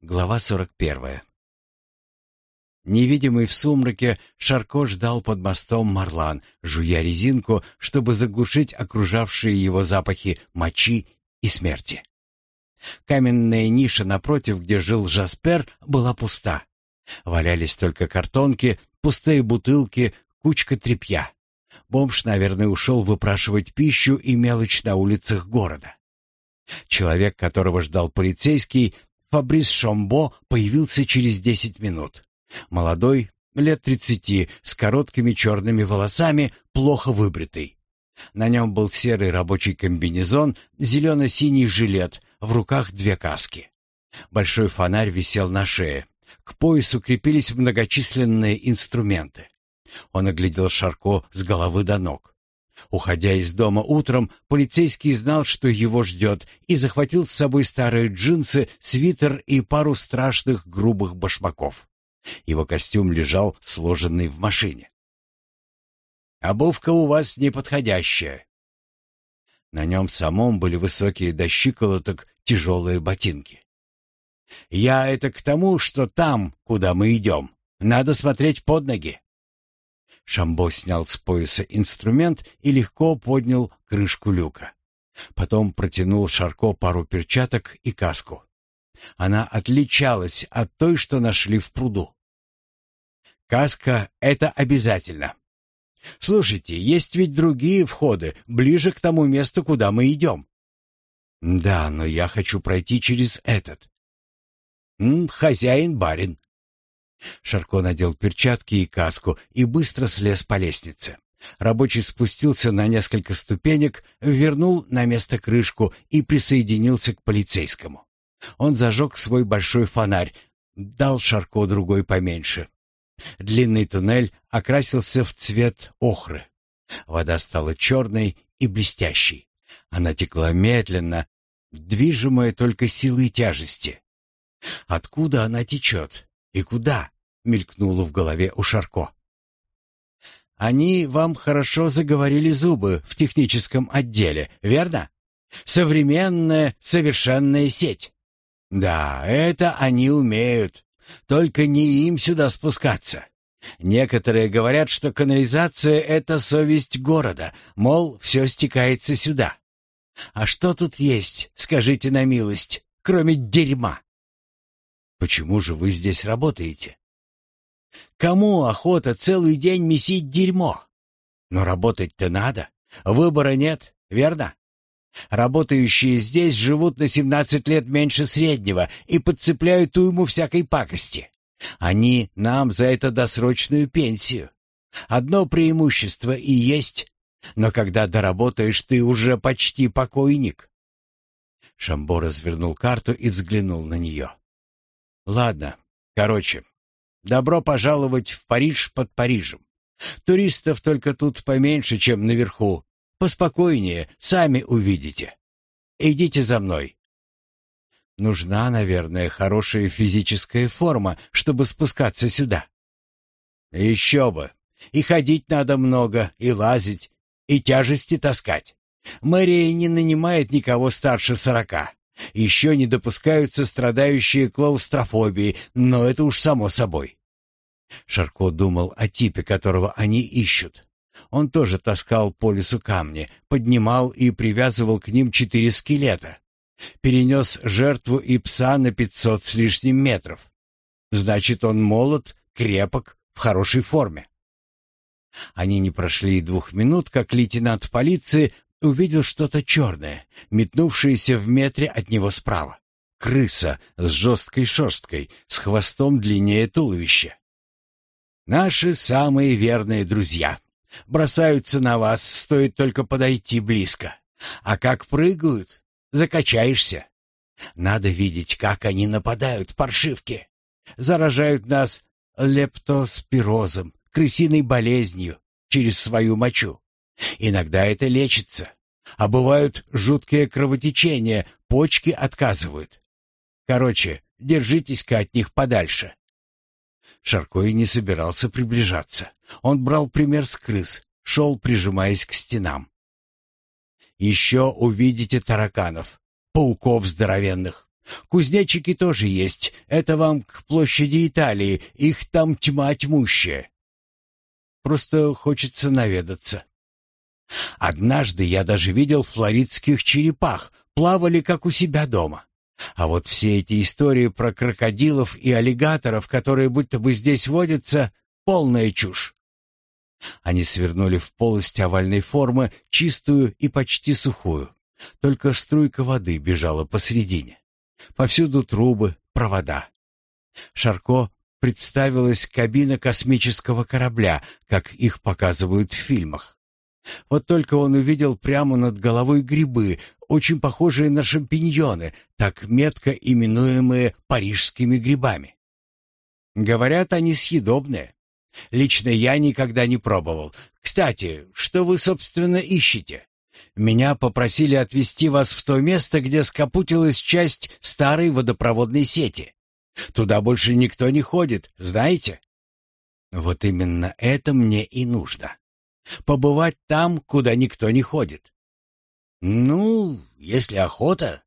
Глава 41. Невидимый в сумраке, Шарко ждал под мостом Марлан, жуя резинку, чтобы заглушить окружавшие его запахи мочи и смерти. Каменная ниша напротив, где жил Жаспер, была пуста. Валялись только картонки, пустые бутылки, кучка тряпья. Бомж, наверное, ушел выпрашивать пищу и мелочь на улицах города. Человек, которого ждал полицейский, Фабрис Шомбо, появился через десять минут. Молодой, лет тридцати, с короткими черными волосами, плохо выбритый. На нем был серый рабочий комбинезон, зелено-синий жилет, в руках две каски. Большой фонарь висел на шее. К поясу крепились многочисленные инструменты. Он оглядел Шарко с головы до ног. Уходя из дома утром, полицейский знал, что его ждет, и захватил с собой старые джинсы, свитер и пару страшных грубых башмаков. Его костюм лежал сложенный в машине. «Обувка у вас неподходящая». На нем самом были высокие до щиколоток тяжелые ботинки. «Я это к тому, что там, куда мы идем, надо смотреть под ноги. Шамбо снял с пояса инструмент и легко поднял крышку люка. Потом протянул Шарко пару перчаток и каску. Она отличалась от той, что нашли в пруду. Каска — это обязательно. Слушайте, есть ведь другие входы, ближе к тому месту, куда мы идем. Да, но я хочу пройти через этот. М, хозяин барин. Шарко надел перчатки и каску и быстро слез по лестнице. Рабочий спустился на несколько ступенек, вернул на место крышку и присоединился к полицейскому. Он зажег свой большой фонарь, дал Шарко другой поменьше. Длинный туннель окрасился в цвет охры. Вода стала черной и блестящей. Она текла медленно, движимая только силой тяжести. Откуда она течет? И куда? мелькнуло в голове у Шарко. Они вам хорошо заговорили зубы в техническом отделе, верно? Современная совершенная сеть. Да, это они умеют. Только не им сюда спускаться. Некоторые говорят, что канализация — это совесть города, мол, все стекается сюда. А что тут есть, скажите на милость, кроме дерьма? Почему же вы здесь работаете? Кому охота целый день месить дерьмо? Но работать-то надо. Выбора нет, верно? Работающие здесь живут на 17 лет меньше среднего и подцепляют уйму всякой пакости. Они нам за это досрочную пенсию. Одно преимущество и есть, но когда доработаешь, ты уже почти покойник. Шамбо развернул карту и взглянул на нее. Ладно, короче, добро пожаловать в Париж под Парижем. Туристов только тут поменьше, чем наверху. Поспокойнее, сами увидите. Идите за мной. Нужна, наверное, хорошая физическая форма, чтобы спускаться сюда. Еще бы. И ходить надо много, и лазить, и тяжести таскать. Мэрия не нанимает никого старше сорока. Еще не допускаются страдающие клаустрофобией, но это уж само собой. Шарко думал о типе, которого они ищут. Он тоже таскал по лесу камни, поднимал и привязывал к ним четыре скелета. Перенес жертву и пса на пятьсот с лишним метров. Значит, он молод, крепок, в хорошей форме. Они не прошли и двух минут, как лейтенант полиции увидел что-то черное, метнувшееся в метре от него справа. Крыса с жесткой шерсткой, с хвостом длиннее туловища. «Наши самые верные друзья. Бросаются на вас, стоит только подойти близко. А как прыгают, закачаешься. Надо видеть, как они нападают, паршивки. Заражают нас лептоспирозом, крысиной болезнью через свою мочу. Иногда это лечится, а бывают жуткие кровотечения, почки отказывают. Короче, держитесь-ка от них подальше. Шарко и не собирался приближаться. Он брал пример с крыс, шел, прижимаясь к стенам. Еще увидите тараканов, пауков здоровенных. Кузнечики тоже есть. Это вам к площади Италии. Их там тьма тьмущая. Просто хочется наведаться. Однажды я даже видел флоридских черепах, плавали как у себя дома. А вот все эти истории про крокодилов и аллигаторов, которые будто бы здесь водятся, полная чушь. Они свернули в полость овальной формы, чистую и почти сухую. Только струйка воды бежала посредине. Повсюду трубы, провода. Шарко представилась кабина космического корабля, как их показывают в фильмах. Вот только он увидел прямо над головой грибы, очень похожие на шампиньоны, так метко именуемые парижскими грибами. Говорят, они съедобные. Лично я никогда не пробовал. Кстати, что вы, собственно, ищете? Меня попросили отвезти вас в то место, где скопутилась часть старой водопроводной сети. Туда больше никто не ходит, знаете? Вот именно это мне и нужно. Побывать там, куда никто не ходит. Ну, если охота.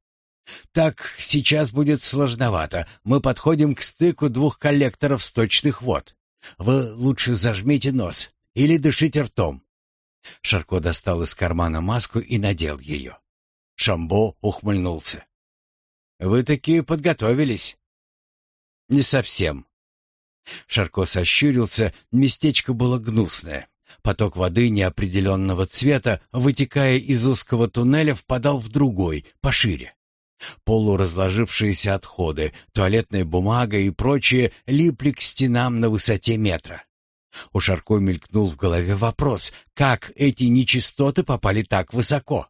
Так сейчас будет сложновато. Мы подходим к стыку двух коллекторов сточных вод. Вы лучше зажмите нос или дышите ртом. Шарко достал из кармана маску и надел ее. Шамбо ухмыльнулся. Вы такие подготовились? Не совсем. Шарко сощурился, местечко было гнусное. Поток воды неопределенного цвета, вытекая из узкого туннеля, впадал в другой, пошире. Полуразложившиеся отходы, туалетная бумага и прочее липли к стенам на высоте метра. У Шарко мелькнул в голове вопрос, как эти нечистоты попали так высоко.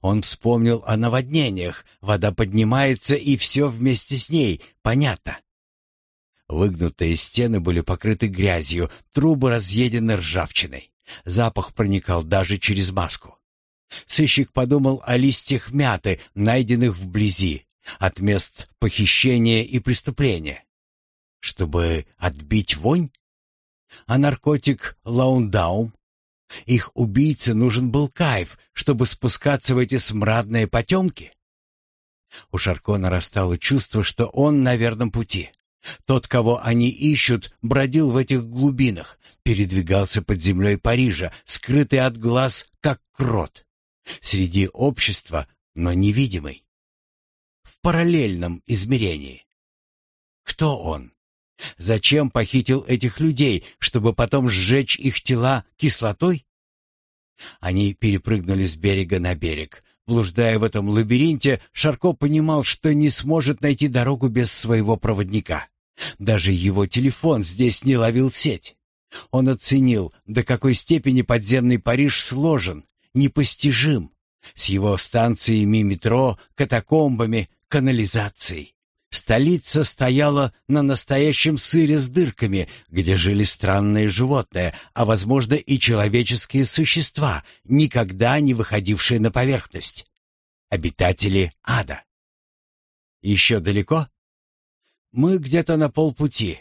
Он вспомнил о наводнениях, вода поднимается и все вместе с ней, понятно. Выгнутые стены были покрыты грязью, трубы разъедены ржавчиной. Запах проникал даже через маску. Сыщик подумал о листьях мяты, найденных вблизи, от мест похищения и преступления. Чтобы отбить вонь? А наркотик лаундаум? Их убийце нужен был кайф, чтобы спускаться в эти смрадные потемки? У Шарко нарастало чувство, что он на верном пути. Тот, кого они ищут, бродил в этих глубинах, передвигался под землей Парижа, скрытый от глаз, как крот. Среди общества, но невидимый. В параллельном измерении. Кто он? Зачем похитил этих людей, чтобы потом сжечь их тела кислотой? Они перепрыгнули с берега на берег. Блуждая в этом лабиринте, Шарко понимал, что не сможет найти дорогу без своего проводника. Даже его телефон здесь не ловил сеть. Он оценил, до какой степени подземный Париж сложен, непостижим, с его станциями метро, катакомбами, канализацией. Столица стояла на настоящем сыре с дырками, где жили странные животные, а, возможно, и человеческие существа, никогда не выходившие на поверхность. Обитатели ада. Еще далеко? Мы где-то на полпути.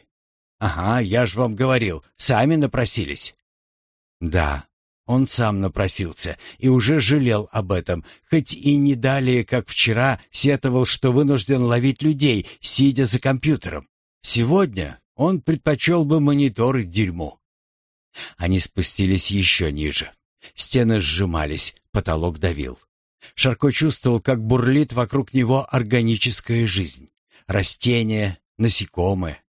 Ага, я ж вам говорил, сами напросились. Да, он сам напросился и уже жалел об этом, хоть и не далее, как вчера, сетовал, что вынужден ловить людей, сидя за компьютером. Сегодня он предпочел бы мониторы дерьму. Они спустились еще ниже. Стены сжимались, потолок давил. Шарко чувствовал, как бурлит вокруг него органическая жизнь. Растения, насекомые.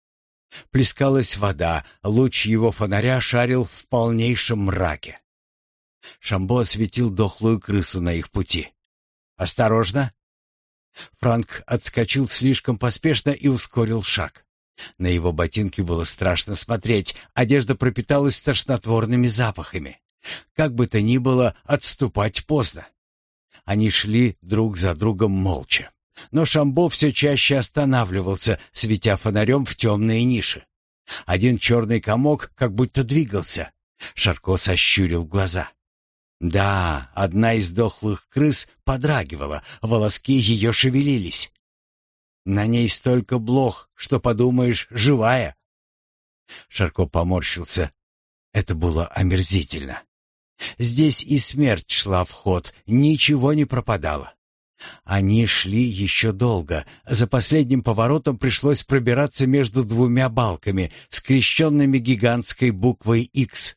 Плескалась вода, луч его фонаря шарил в полнейшем мраке. Шамбо осветил дохлую крысу на их пути. «Осторожно!» Франк отскочил слишком поспешно и ускорил шаг. На его ботинки было страшно смотреть, одежда пропиталась тошнотворными запахами. Как бы то ни было, отступать поздно. Они шли друг за другом молча. Но Шамбо все чаще останавливался, светя фонарем в темные ниши. Один черный комок как будто двигался. Шарко сощурил глаза. Да, одна из дохлых крыс подрагивала, волоски ее шевелились. На ней столько блох, что подумаешь, живая. Шарко поморщился. Это было омерзительно. Здесь и смерть шла в ход, ничего не пропадало. Они шли еще долго. За последним поворотом пришлось пробираться между двумя балками, скрещенными гигантской буквой X.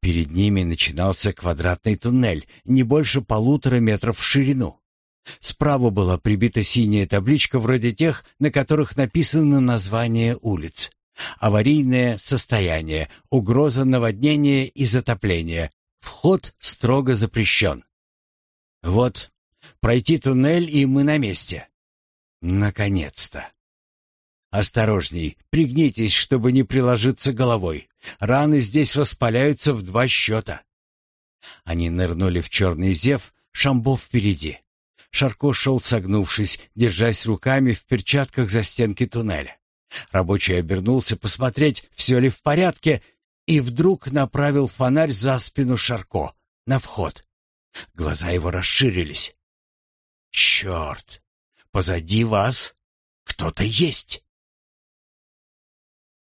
Перед ними начинался квадратный туннель, не больше полутора метров в ширину. Справа была прибита синяя табличка вроде тех, на которых написано название улиц. Аварийное состояние, угроза наводнения и затопления. Вход строго запрещен. Вот, пройти туннель, и мы на месте. Наконец-то. Осторожней, пригнитесь, чтобы не приложиться головой. Раны здесь воспаляются в два счета. Они нырнули в черный зев, Шамбов впереди. Шарко шел согнувшись, держась руками в перчатках за стенки туннеля. Рабочий обернулся посмотреть, все ли в порядке, и вдруг направил фонарь за спину Шарко, на вход. Глаза его расширились. «Черт! Позади вас кто-то есть!»